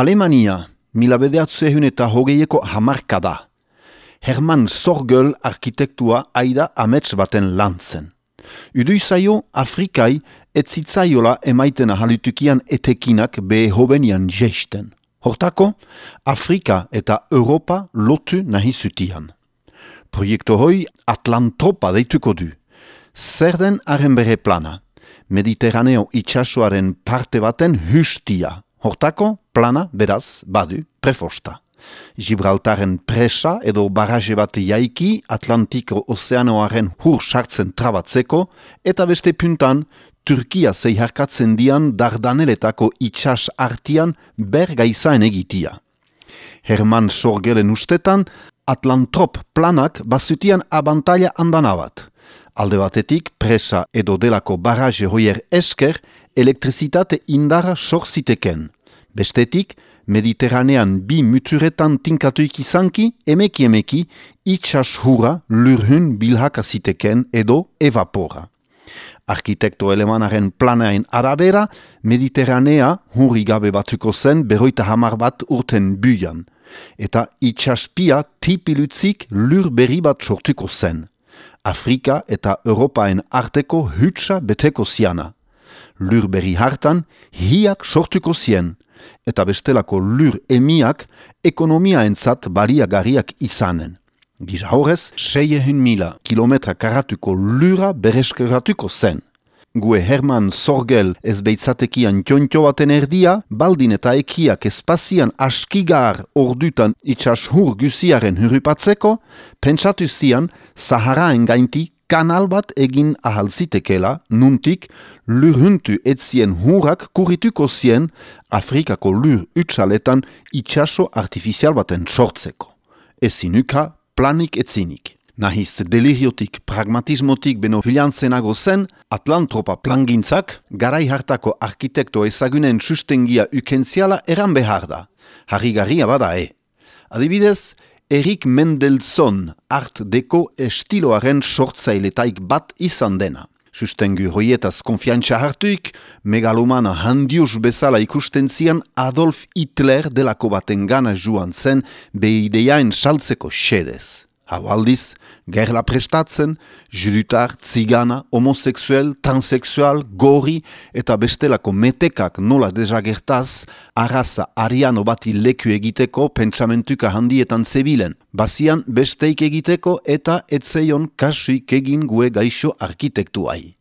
Alemania, mila bedeatzu ehun eta hogeieko hamarkada. Herman Sorgel arkitektua aida amets baten lantzen. Udu zaio Afrikai etzitzaiola emaiten ahalitukian etekinak behe hobenian jeisten. Hortako, Afrika eta Europa lotu nahi zutian. Proiektu hoi Atlantropa deituko du. Zer den haren bere plana? Mediterraneo itxasuaren parte baten hustia. Hortako, plana, beraz, badu, prefosta. Gibraltaren presa edo baraje bat jaiki Atlantiko ozeanoaren hur sartzen trabatzeko eta beste puntan Turkia zeiharkatzen dian dardaneletako itxas artian ber gaizaen egitia. Herman Sorgelen ustetan, Atlantrop planak bazutian abantaila handanabat. Alde batetik presa edo delako baraje hoier esker elektrizitate indara sorziteken. Bestetik, Mediterranean bi muturetan tinkatuik izanki, emeki emeki, itxas hura lurhun bilhaka ziteken edo evapora. Arkitekto elemanaren planeain arabera, Mediterranea hurri gabe batuko zen beroita hamar bat urten buian. Eta itxaspia tipilutzik lur berri bat sortuko zen. Afrika eta Europaen arteko hutsa beteko ziana. Lur berri hartan, hiak sortuko zien eta bestelako lur emiak ekonomia entzat bariagariak izanen. Giza horrez, seiehun mila kilometra karatuko lura bereskeratuko zen. Gue Herman Sorgel ez beitzatekian tiontio baten erdia, baldin eta ekiak espazian askigar ordutan itxas hur guziaren hurupatzeko, pentsatu zian Saharaen gainti kanal bat egin ahalzitekela, nuntik lurhuntu etzien hurak kurituko zien Afrikako lur utsaletan itxaso artifizial baten sortzeko. Ezinuka planik etzinik. Nahiz deliriotik, pragmatismotik beno hilantzenago zen, Atlantropa plangintzak garai hartako arkitekto ezagunen sustengia ukentziala eran behar da. Harrigarria bada e. Adibidez, Erik Mendelssohn art deko estiloaren sortzailetaik bat izan dena. Sustengu hoietaz konfiantza hartuik, megalomana handius bezala ikusten zian Adolf Hitler delako baten gana joan zen behideiaen saltzeko xedez. Hau aldiz, gerla prestatzen, judutar, zigana, homoseksuel, transexual, gori eta bestelako metekak nola dezagertaz, arraza ariano bati leku egiteko pentsamentuka handietan zebilen. Bazian besteik egiteko eta etzeion kasuik egin gue gaixo arkitektuai.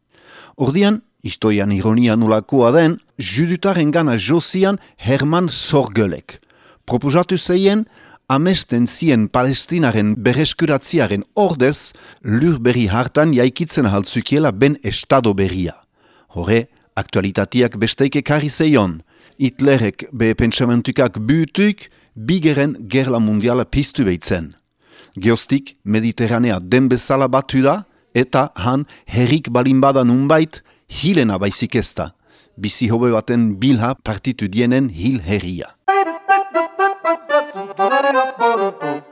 Ordian, istoian ironia nulakoa den, judutaren gana josian Herman Sorgelek. Propuzatu zeien, amesten zien palestinaren bereskuratziaren ordez, lur berri hartan jaikitzen haltzukiela ben estado berria. Hore, aktualitatiak besteike karri zeion. Hitlerek be pentsamentukak butuk, bigeren gerla mundiala piztu behitzen. Geostik, mediterranea den bezala batu da, eta han herrik balinbada nunbait, hilena baizik ezta. Bizi hobe baten bilha partitu dienen hil herria. Thank you.